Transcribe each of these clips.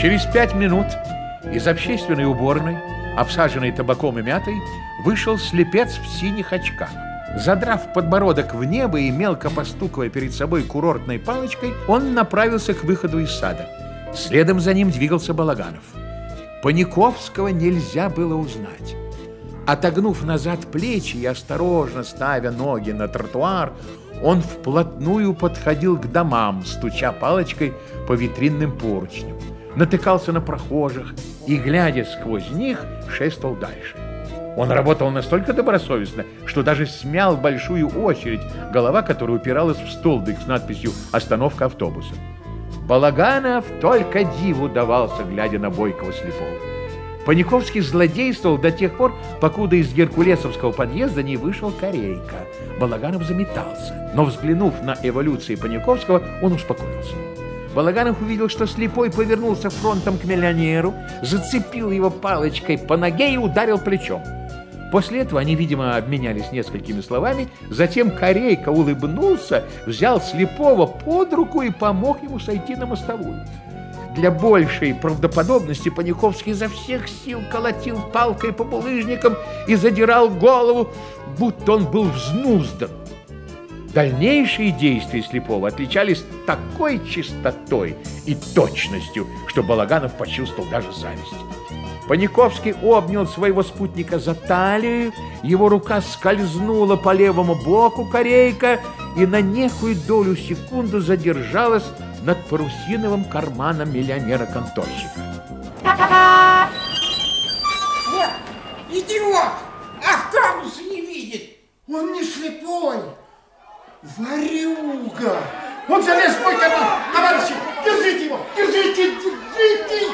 Через пять минут из общественной уборной, обсаженной табаком и мятой, вышел слепец в синих очках. Задрав подбородок в небо и мелко постукивая перед собой курортной палочкой, он направился к выходу из сада. Следом за ним двигался Балаганов. Паниковского нельзя было узнать. Отогнув назад плечи и осторожно ставя ноги на тротуар, он вплотную подходил к домам, стуча палочкой по витринным поручням, натыкался на прохожих и, глядя сквозь них, шествовал дальше. Он работал настолько добросовестно, что даже смял большую очередь, голова которой упиралась в столбик с надписью «Остановка автобуса». Балаганов только диву давался, глядя на бойкого слепого. Паниковский злодействовал до тех пор, покуда из геркулесовского подъезда не вышел Корейка. Балаганов заметался, но, взглянув на эволюции Паниковского, он успокоился. Балаганов увидел, что слепой повернулся фронтом к миллионеру, зацепил его палочкой по ноге и ударил плечом. После этого они, видимо, обменялись несколькими словами, затем Корейка улыбнулся, взял слепого под руку и помог ему сойти на мостовую. Для большей правдоподобности Паниковский изо всех сил колотил палкой по булыжникам и задирал голову, будто он был взнуздан. Дальнейшие действия слепого отличались такой чистотой и точностью, что Балаганов почувствовал даже зависть. Паниковский обнял своего спутника за талию, его рука скользнула по левому боку корейка и на некую долю секунды задержалась над парусиновым карманом миллионера-конторщика. Нет, идиот! Автобуса не видит! Он не слепой! Варюга! Он залез в мой карман! Товарищи, держите его! Держите! Держите!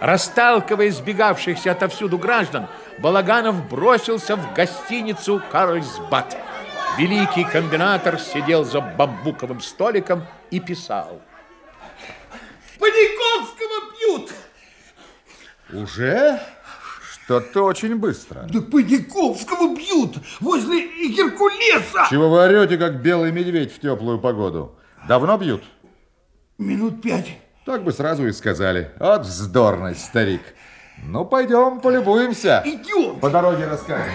Расталкивая избегавшихся отовсюду граждан, Балаганов бросился в гостиницу «Карльсбад». Великий комбинатор сидел за бамбуковым столиком и писал. Паниковского бьют! Уже? Что-то очень быстро. Да Паниковского бьют возле Геркулеса! Чего вы орете, как белый медведь в теплую погоду? Давно бьют? Минут пять. Так бы сразу и сказали. Вот вздорный старик. Ну, пойдем полюбуемся. Идем. По дороге расскажем.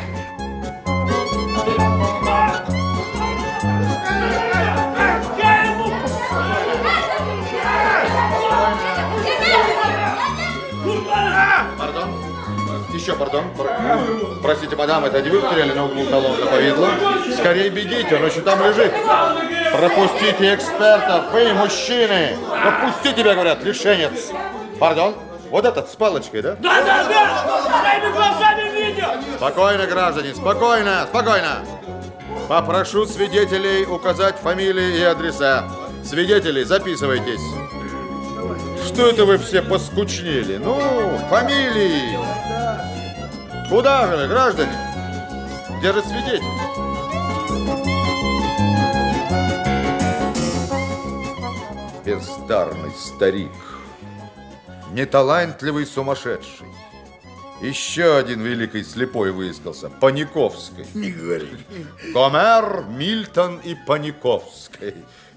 Простите, мадам, это не вы потеряли на углу колонна повидло? Скорее бегите, он еще там лежит. Пропустите экспертов, вы, мужчины. Пропусти тебя, говорят, лишенец. Пардон? Вот этот с палочкой, да? Да, да, да! Своими глазами видел! Спокойно, граждане, спокойно, спокойно. Попрошу свидетелей указать фамилии и адреса. Свидетели, записывайтесь. Что это вы все поскучнели? Ну, фамилии. Куда же, граждане? Где же свидетель? Бездарный старик. Неталантливый сумасшедший. Еще один великий слепой выискался. Паниковский. Не говори. Гомер, Мильтон и Паниковский.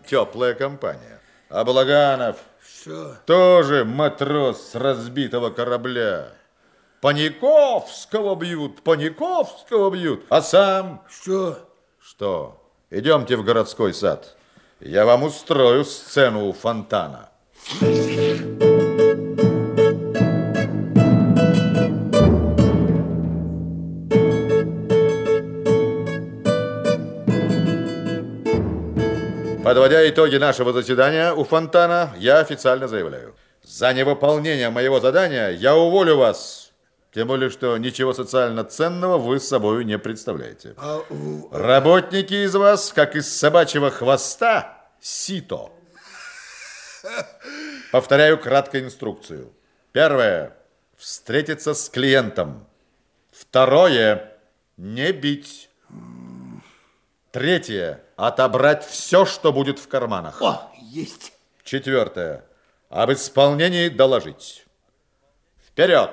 Теплая компания. А Благанов Что? тоже матрос с разбитого корабля. Паниковского бьют, Паниковского бьют. А сам Что? что? Идемте в городской сад. Я вам устрою сцену у фонтана. Подводя итоги нашего заседания у фонтана, я официально заявляю. За невыполнение моего задания я уволю вас. Тем более, что ничего социально ценного вы с собой не представляете. Работники из вас, как из собачьего хвоста, сито. Повторяю кратко инструкцию. Первое. Встретиться с клиентом. Второе. Не бить. Третье. Отобрать все, что будет в карманах. О, есть. Четвертое. Об исполнении доложить. Вперед!